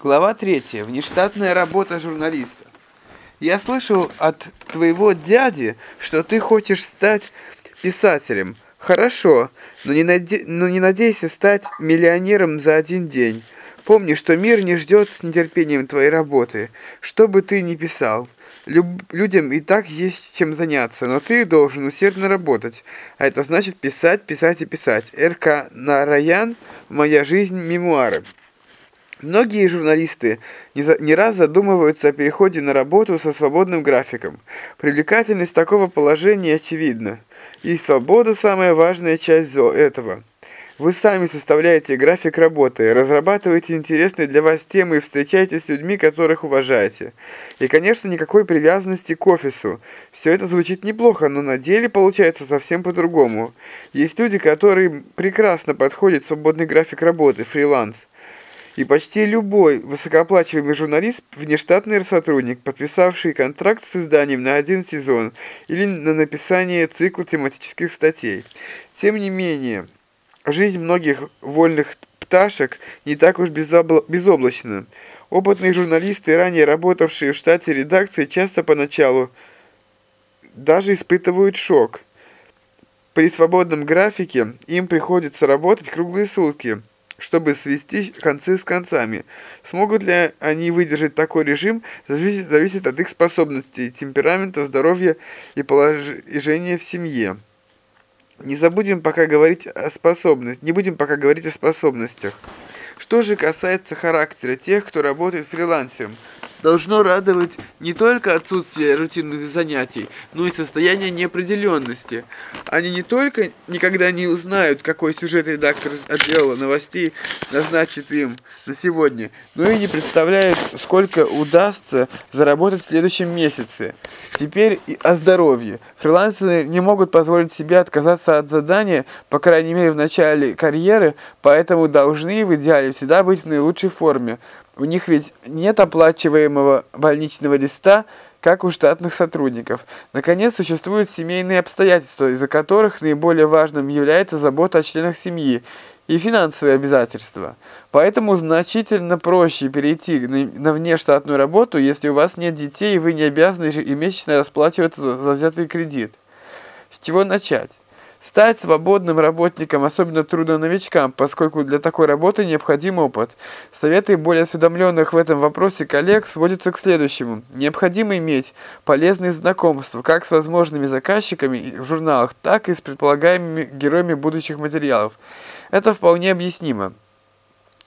Глава 3. Внештатная работа журналиста. Я слышал от твоего дяди, что ты хочешь стать писателем. Хорошо, но не, наде... но не надейся стать миллионером за один день. Помни, что мир не ждет с нетерпением твоей работы, что бы ты ни писал. Люб... Людям и так есть чем заняться, но ты должен усердно работать. А это значит писать, писать и писать. РК Нараян «Моя жизнь. Мемуары». Многие журналисты не раз задумываются о переходе на работу со свободным графиком. Привлекательность такого положения очевидна. И свобода – самая важная часть этого. Вы сами составляете график работы, разрабатываете интересные для вас темы и встречаетесь с людьми, которых уважаете. И, конечно, никакой привязанности к офису. Все это звучит неплохо, но на деле получается совсем по-другому. Есть люди, которые прекрасно подходят свободный график работы, фриланс. И почти любой высокооплачиваемый журналист – внештатный сотрудник, подписавший контракт с изданием на один сезон или на написание цикла тематических статей. Тем не менее, жизнь многих вольных пташек не так уж безобла безоблачна. Опытные журналисты, ранее работавшие в штате редакции, часто поначалу даже испытывают шок. При свободном графике им приходится работать круглые сутки – чтобы свести концы с концами. Смогут ли они выдержать такой режим, зависит, зависит от их способностей, темперамента, здоровья и положения в семье. Не забудем пока говорить о способностях, не будем пока говорить о способностях. Что же касается характера тех, кто работает фрилансером – должно радовать не только отсутствие рутинных занятий, но и состояние неопределенности. Они не только никогда не узнают, какой сюжет редактор отдела новостей назначит им на сегодня, но и не представляют, сколько удастся заработать в следующем месяце. Теперь и о здоровье. Фрилансеры не могут позволить себе отказаться от задания, по крайней мере в начале карьеры, поэтому должны в идеале всегда быть в наилучшей форме. У них ведь нет оплачиваемого больничного листа, как у штатных сотрудников. Наконец, существуют семейные обстоятельства, из-за которых наиболее важным является забота о членах семьи и финансовые обязательства. Поэтому значительно проще перейти на внештатную работу, если у вас нет детей и вы не обязаны ежемесячно расплачиваться за взятый кредит. С чего начать? Стать свободным работником особенно трудно новичкам, поскольку для такой работы необходим опыт. Советы более осведомленных в этом вопросе коллег сводятся к следующему. Необходимо иметь полезные знакомства как с возможными заказчиками в журналах, так и с предполагаемыми героями будущих материалов. Это вполне объяснимо.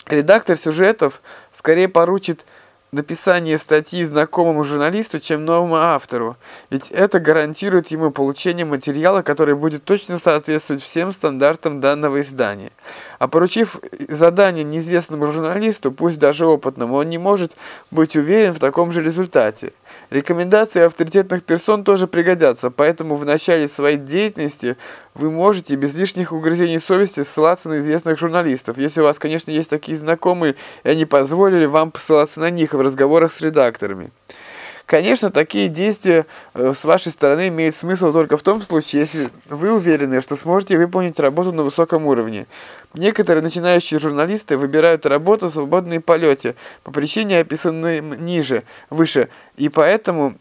Редактор сюжетов скорее поручит написание статьи знакомому журналисту, чем новому автору, ведь это гарантирует ему получение материала, который будет точно соответствовать всем стандартам данного издания. А поручив задание неизвестному журналисту, пусть даже опытному, он не может быть уверен в таком же результате. Рекомендации авторитетных персон тоже пригодятся, поэтому в начале своей деятельности вы можете без лишних угрызений совести ссылаться на известных журналистов, если у вас, конечно, есть такие знакомые, и они позволили вам посылаться на них в разговорах с редакторами. Конечно, такие действия э, с вашей стороны имеют смысл только в том случае, если вы уверены, что сможете выполнить работу на высоком уровне. Некоторые начинающие журналисты выбирают работу в свободной полете по причине, описанной ниже, выше, и поэтому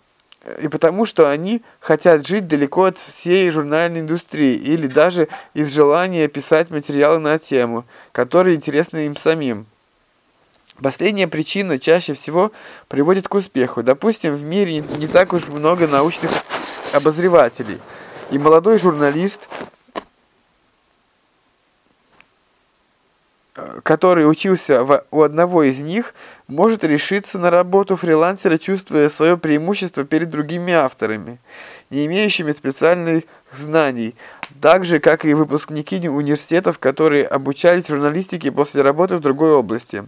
и потому, что они хотят жить далеко от всей журнальной индустрии или даже из желания писать материалы на тему, которые интересны им самим. Последняя причина чаще всего приводит к успеху. Допустим, в мире не так уж много научных обозревателей, и молодой журналист, который учился в, у одного из них, может решиться на работу фрилансера, чувствуя свое преимущество перед другими авторами, не имеющими специальных знаний, так же, как и выпускники университетов, которые обучались журналистике после работы в другой области.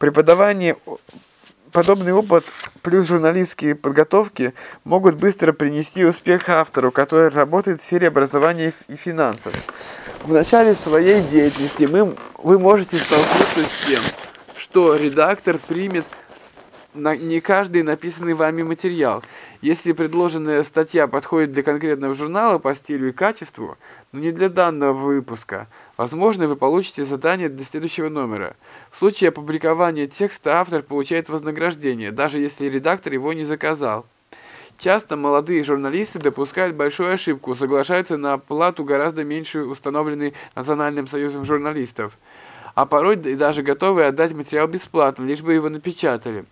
Преподавание, подобный опыт плюс журналистские подготовки могут быстро принести успех автору, который работает в сфере образования и финансов. В начале своей деятельности мы, вы можете столкнуться с тем, что редактор примет на, не каждый написанный вами материал. Если предложенная статья подходит для конкретного журнала по стилю и качеству, но не для данного выпуска, Возможно, вы получите задание для следующего номера. В случае опубликования текста автор получает вознаграждение, даже если редактор его не заказал. Часто молодые журналисты допускают большую ошибку, соглашаются на оплату гораздо меньшую установленной Национальным союзом журналистов, а порой даже готовы отдать материал бесплатно, лишь бы его напечатали.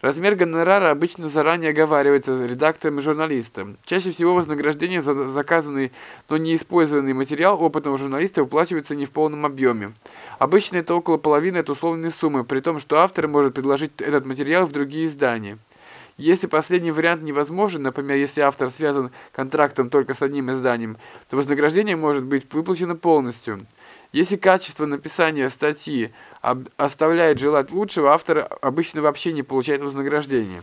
Размер гонорара обычно заранее оговаривается редактором и журналистом. Чаще всего вознаграждение за заказанный, но не использованный материал опытного журналиста выплачивается не в полном объеме. Обычно это около половины от условной суммы, при том, что автор может предложить этот материал в другие издания. Если последний вариант невозможен, например, если автор связан контрактом только с одним изданием, то вознаграждение может быть выплачено полностью. Если качество написания статьи оставляет желать лучшего, автор обычно вообще не получает вознаграждения.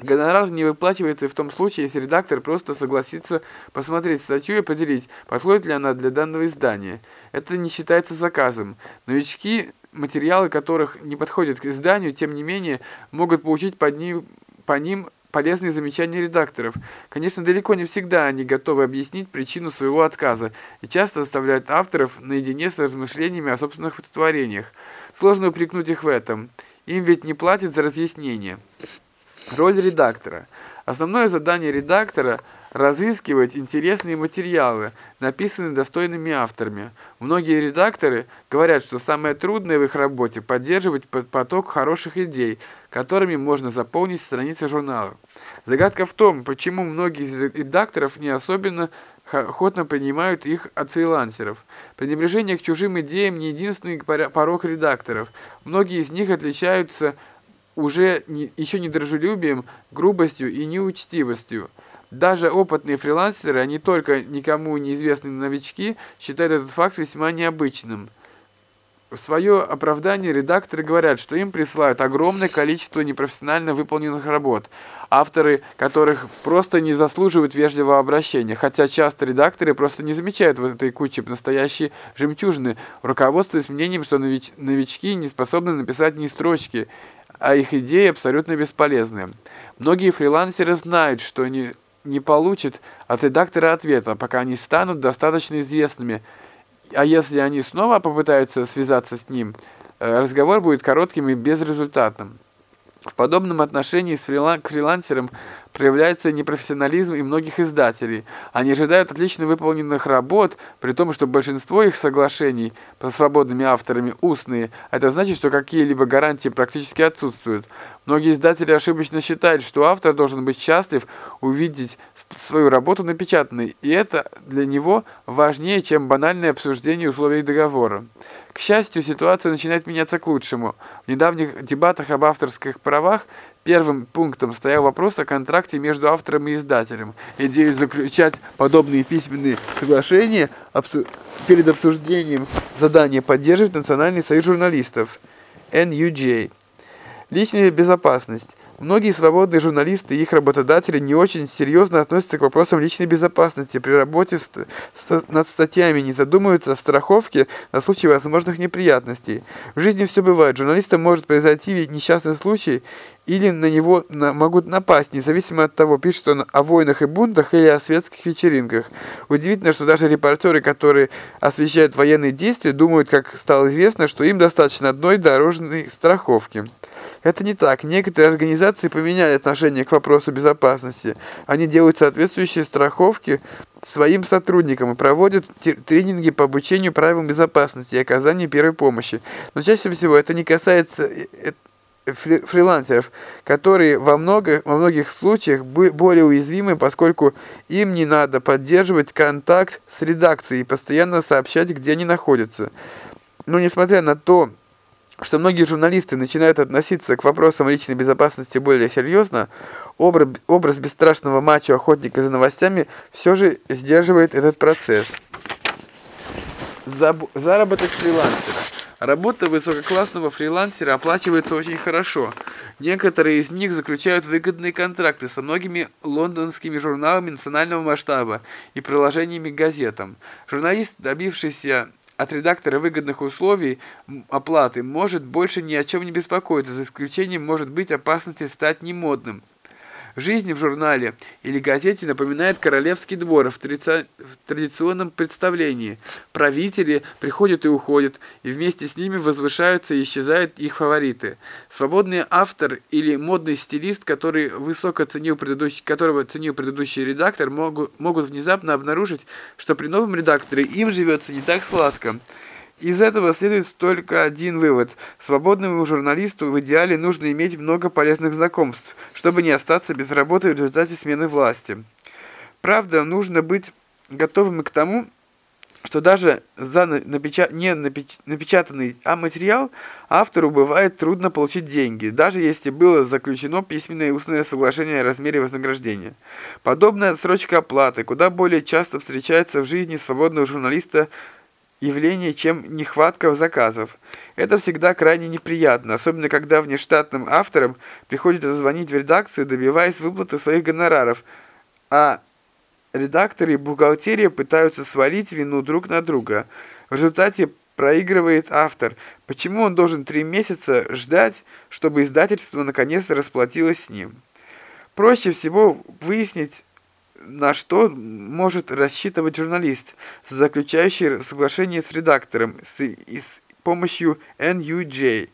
Гонорар не выплачивается в том случае, если редактор просто согласится посмотреть статью и определить, подходит ли она для данного издания. Это не считается заказом. Новички, материалы которых не подходят к изданию, тем не менее, могут получить под ним, по ним полезные замечания редакторов. Конечно, далеко не всегда они готовы объяснить причину своего отказа и часто оставляют авторов наедине с размышлениями о собственных творениях. Сложно упрекнуть их в этом. Им ведь не платят за разъяснение. Роль редактора. Основное задание редактора – разыскивать интересные материалы, написанные достойными авторами. Многие редакторы говорят, что самое трудное в их работе – поддерживать поток хороших идей, которыми можно заполнить страницы журнала. Загадка в том, почему многие из редакторов не особенно охотно принимают их от фрилансеров. Пренебрежение к чужим идеям не единственный порог редакторов. Многие из них отличаются уже не, еще не дружелюбием, грубостью и неучтивостью. Даже опытные фрилансеры, а не только никому неизвестные новички, считают этот факт весьма необычным. В свое оправдание редакторы говорят, что им присылают огромное количество непрофессионально выполненных работ, авторы которых просто не заслуживают вежливого обращения, хотя часто редакторы просто не замечают в этой куче настоящие жемчужины, руководствуясь мнением, что нович новички не способны написать ни строчки, а их идеи абсолютно бесполезны. Многие фрилансеры знают, что они не получат от редактора ответа, пока они станут достаточно известными. А если они снова попытаются связаться с ним, э, разговор будет коротким и безрезультатным. В подобном отношении с фрилан к фрилансерам проявляется непрофессионализм и многих издателей. Они ожидают отлично выполненных работ, при том, что большинство их соглашений со свободными авторами устные. Это значит, что какие-либо гарантии практически отсутствуют. Многие издатели ошибочно считают, что автор должен быть счастлив увидеть свою работу напечатанной, и это для него важнее, чем банальное обсуждение условий договора. К счастью, ситуация начинает меняться к лучшему. В недавних дебатах об авторских правах Первым пунктом стоял вопрос о контракте между автором и издателем. Идею заключать подобные письменные соглашения обсу перед обсуждением задания поддерживает Национальный союз журналистов, NUJ. Личная безопасность. Многие свободные журналисты и их работодатели не очень серьезно относятся к вопросам личной безопасности при работе с, с, над статьями, не задумываются о страховке на случай возможных неприятностей. В жизни все бывает. Журналистам может произойти несчастный случай, или на него на, могут напасть, независимо от того, пишет он о войнах и бунтах или о светских вечеринках. Удивительно, что даже репортеры, которые освещают военные действия, думают, как стало известно, что им достаточно одной дорожной страховки. Это не так. Некоторые организации поменяли отношение к вопросу безопасности. Они делают соответствующие страховки своим сотрудникам и проводят тренинги по обучению правилам безопасности и оказанию первой помощи. Но чаще всего это не касается э, фрилансеров, которые во, много, во многих случаях более уязвимы, поскольку им не надо поддерживать контакт с редакцией и постоянно сообщать, где они находятся. Но несмотря на то, что многие журналисты начинают относиться к вопросам личной безопасности более серьезно, образ, образ бесстрашного мачо-охотника за новостями все же сдерживает этот процесс. Заб заработок фрилансера. Работа высококлассного фрилансера оплачивается очень хорошо. Некоторые из них заключают выгодные контракты со многими лондонскими журналами национального масштаба и приложениями к газетам. Журналист, добившийся от редактора выгодных условий оплаты может больше ни о чем не беспокоиться, за исключением может быть опасности стать немодным. Жизнь в журнале или газете напоминает королевский двор в, трица... в традиционном представлении. Правители приходят и уходят, и вместе с ними возвышаются и исчезают их фавориты. Свободный автор или модный стилист, который высоко ценил предыдущий, которого ценил предыдущий редактор, могут, могут внезапно обнаружить, что при новом редакторе им живется не так сладко. Из этого следует только один вывод. Свободному журналисту в идеале нужно иметь много полезных знакомств, чтобы не остаться без работы в результате смены власти. Правда, нужно быть готовым к тому, что даже за напеча... не напеч... напечатанный а материал автору бывает трудно получить деньги, даже если было заключено письменное и устное соглашение о размере вознаграждения. Подобная отсрочка оплаты куда более часто встречается в жизни свободного журналиста явление, чем нехватка заказов. Это всегда крайне неприятно, особенно когда внештатным авторам приходится звонить в редакцию, добиваясь выплаты своих гонораров, а редакторы и бухгалтерия пытаются свалить вину друг на друга. В результате проигрывает автор. Почему он должен три месяца ждать, чтобы издательство наконец расплатилось с ним? Проще всего выяснить на что может рассчитывать журналист, заключающий соглашение с редактором с, с помощью NUJ.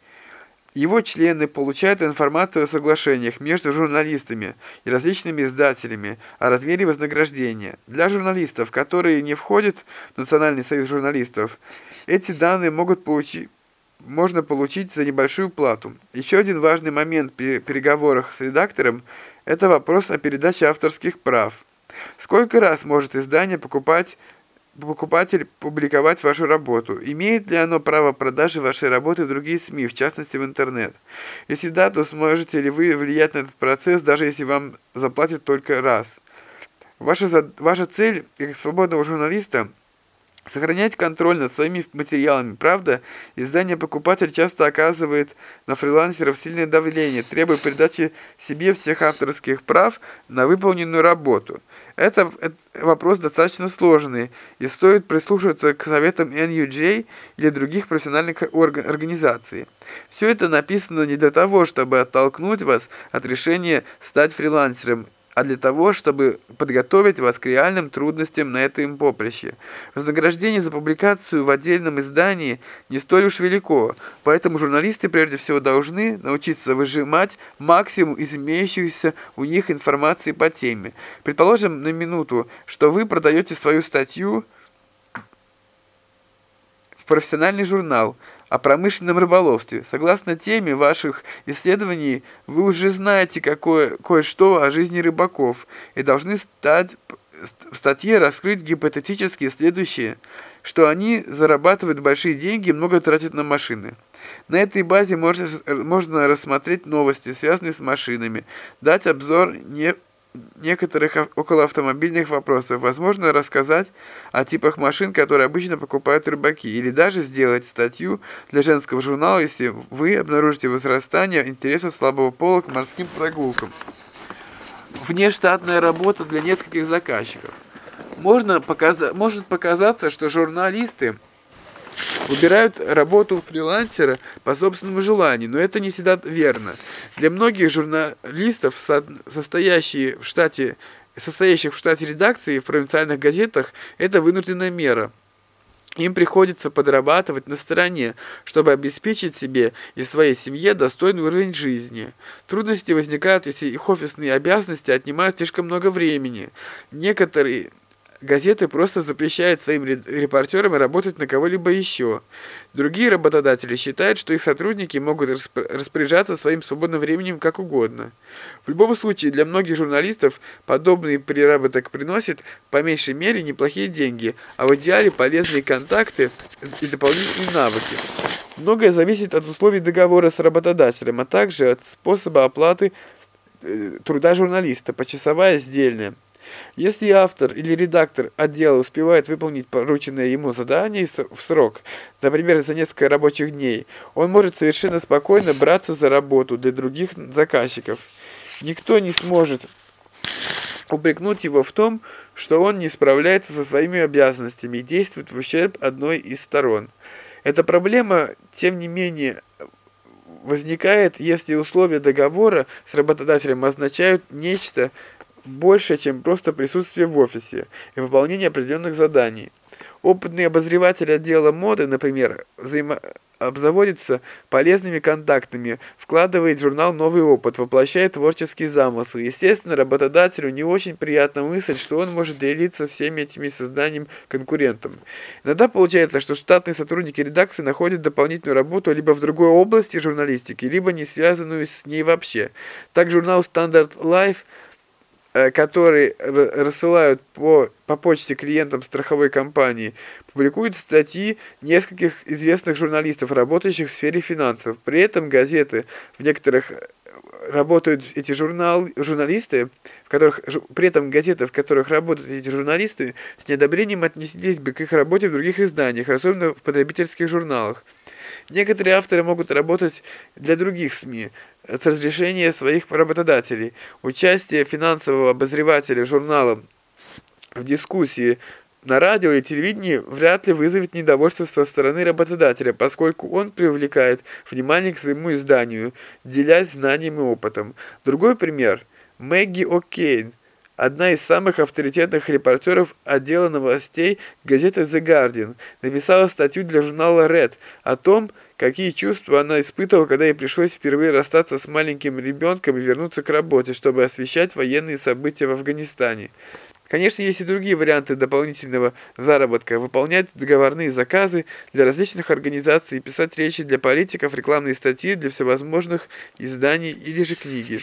Его члены получают информацию о соглашениях между журналистами и различными издателями о размере вознаграждения. Для журналистов, которые не входят в Национальный союз журналистов, эти данные могут получить можно получить за небольшую плату. Еще один важный момент при переговорах с редактором – это вопрос о передаче авторских прав. Сколько раз может издание покупать покупатель публиковать вашу работу? Имеет ли оно право продажи вашей работы в другие СМИ, в частности в интернет? Если да, то сможете ли вы влиять на этот процесс, даже если вам заплатят только раз? Ваша, ваша цель, как свободного журналиста – Сохранять контроль над своими материалами. Правда, издание-покупатель часто оказывает на фрилансеров сильное давление, требуя передачи себе всех авторских прав на выполненную работу. Это, это вопрос достаточно сложный, и стоит прислушиваться к советам NUJ или других профессиональных организаций. Все это написано не для того, чтобы оттолкнуть вас от решения стать фрилансером а для того, чтобы подготовить вас к реальным трудностям на этом поприще. Вознаграждение за публикацию в отдельном издании не столь уж велико, поэтому журналисты прежде всего должны научиться выжимать максимум из имеющейся у них информации по теме. Предположим на минуту, что вы продаете свою статью в профессиональный журнал – о промышленном рыболовстве. Согласно теме ваших исследований, вы уже знаете кое-что о жизни рыбаков и должны стать, в статье раскрыть гипотетически следующее, что они зарабатывают большие деньги и много тратят на машины. На этой базе можно, можно рассмотреть новости, связанные с машинами, дать обзор не некоторых околоавтомобильных вопросов. Возможно рассказать о типах машин, которые обычно покупают рыбаки, или даже сделать статью для женского журнала, если вы обнаружите возрастание интереса слабого пола к морским прогулкам. Внештатная работа для нескольких заказчиков. Можно показа может показаться, что журналисты выбирают работу фрилансера по собственному желанию, но это не всегда верно. Для многих журналистов, состоящие в штате, состоящих в штате редакции в провинциальных газетах, это вынужденная мера. Им приходится подрабатывать на стороне, чтобы обеспечить себе и своей семье достойный уровень жизни. Трудности возникают, если их офисные обязанности отнимают слишком много времени. Некоторые Газеты просто запрещают своим репортерам работать на кого-либо еще. Другие работодатели считают, что их сотрудники могут распоряжаться своим свободным временем как угодно. В любом случае, для многих журналистов подобный приработок приносит, по меньшей мере, неплохие деньги, а в идеале полезные контакты и дополнительные навыки. Многое зависит от условий договора с работодателем, а также от способа оплаты э, труда журналиста, почасовая сдельная. Если автор или редактор отдела успевает выполнить порученное ему задание в срок, например, за несколько рабочих дней, он может совершенно спокойно браться за работу для других заказчиков. Никто не сможет упрекнуть его в том, что он не справляется со своими обязанностями и действует в ущерб одной из сторон. Эта проблема, тем не менее, возникает, если условия договора с работодателем означают нечто большее, чем просто присутствие в офисе и выполнение определенных заданий. Опытный обозреватель отдела моды, например, взаимо обзаводится полезными контактами, вкладывает в журнал новый опыт, воплощает творческий замысл. Естественно, работодателю не очень приятна мысль, что он может делиться всеми этими созданием конкурентам. Иногда получается, что штатные сотрудники редакции находят дополнительную работу либо в другой области журналистики, либо не связанную с ней вообще. Так журнал Standard Life – Э, который рассылают по, по почте клиентам страховой компании, публикуют статьи нескольких известных журналистов, работающих в сфере финансов. При этом газеты, в некоторых э, работают эти журнал, журналисты, в которых, при этом газеты, в которых работают эти журналисты, с неодобрением отнеслись бы к их работе в других изданиях, особенно в потребительских журналах. Некоторые авторы могут работать для других СМИ с разрешения своих работодателей. Участие финансового обозревателя журнала в дискуссии на радио и телевидении вряд ли вызовет недовольство со стороны работодателя, поскольку он привлекает внимание к своему изданию, делясь знанием и опытом. Другой пример – Мэгги О'Кейн, одна из самых авторитетных репортеров отдела новостей газеты The Guardian, написала статью для журнала Red о том, какие чувства она испытывала, когда ей пришлось впервые расстаться с маленьким ребенком и вернуться к работе, чтобы освещать военные события в Афганистане. Конечно, есть и другие варианты дополнительного заработка. Выполнять договорные заказы для различных организаций, писать речи для политиков, рекламные статьи для всевозможных изданий или же книги.